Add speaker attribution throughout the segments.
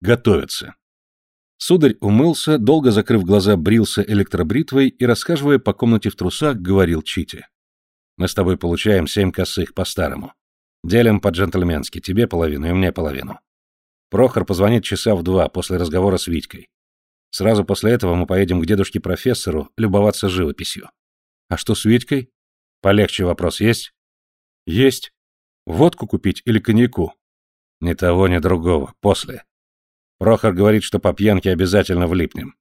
Speaker 1: готовятся. Сударь умылся, долго закрыв глаза, брился электробритвой и, расхаживая по комнате в трусах, говорил Чите. «Мы с тобой получаем семь косых по-старому. Делим по-джентльменски, тебе половину и мне половину. Прохор позвонит часа в два после разговора с Витькой. Сразу после этого мы поедем к дедушке-профессору любоваться живописью. А что с Витькой? Полегче вопрос есть? Есть. Водку купить или коньяку? Ни того, ни другого. После. Прохор говорит, что по пьянке обязательно влипнем.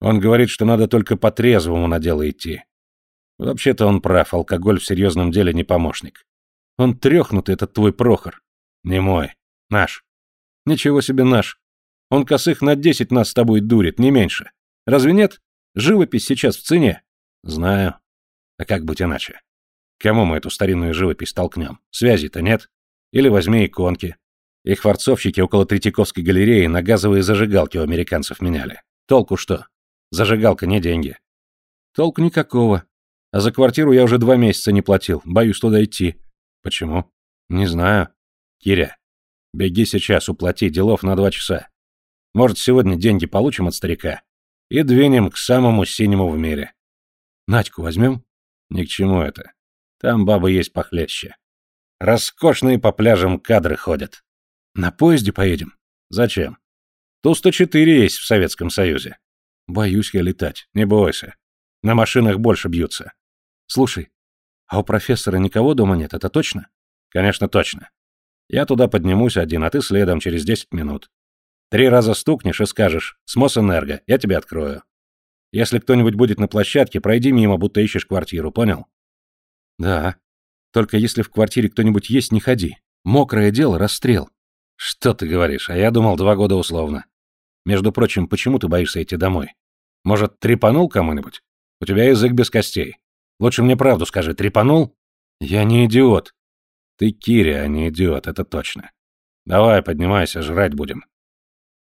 Speaker 1: Он говорит, что надо только по-трезвому на дело идти. Вообще-то он прав, алкоголь в серьезном деле не помощник. Он трехнутый, этот твой Прохор. Не мой. Наш. Ничего себе наш. Он косых на десять нас с тобой дурит, не меньше. Разве нет? Живопись сейчас в цене. Знаю. А как быть иначе? Кому мы эту старинную живопись толкнем? Связи-то нет. Или возьми иконки. Их форцовщики около Третьяковской галереи на газовые зажигалки у американцев меняли. Толку что? Зажигалка не деньги. Толку никакого. А за квартиру я уже два месяца не платил. Боюсь туда идти. Почему? Не знаю. Киря, беги сейчас, уплати делов на два часа. Может, сегодня деньги получим от старика и двинем к самому синему в мире. Надьку возьмем? Ни к чему это. Там бабы есть похлеще. Роскошные по пляжам кадры ходят. На поезде поедем? Зачем? Ту-104 есть в Советском Союзе. Боюсь я летать, не бойся. На машинах больше бьются. Слушай, а у профессора никого дома нет, это точно? Конечно, точно. Я туда поднимусь один, а ты следом через 10 минут. Три раза стукнешь и скажешь «С Мосэнерго, я тебе открою». Если кто-нибудь будет на площадке, пройди мимо, будто ищешь квартиру, понял? Да. Только если в квартире кто-нибудь есть, не ходи. Мокрое дело, расстрел. Что ты говоришь? А я думал, два года условно. Между прочим, почему ты боишься идти домой? Может, трепанул кому-нибудь? У тебя язык без костей. Лучше мне правду скажи, трепанул? Я не идиот. Ты Кири, а не идиот, это точно. Давай, поднимайся, жрать будем.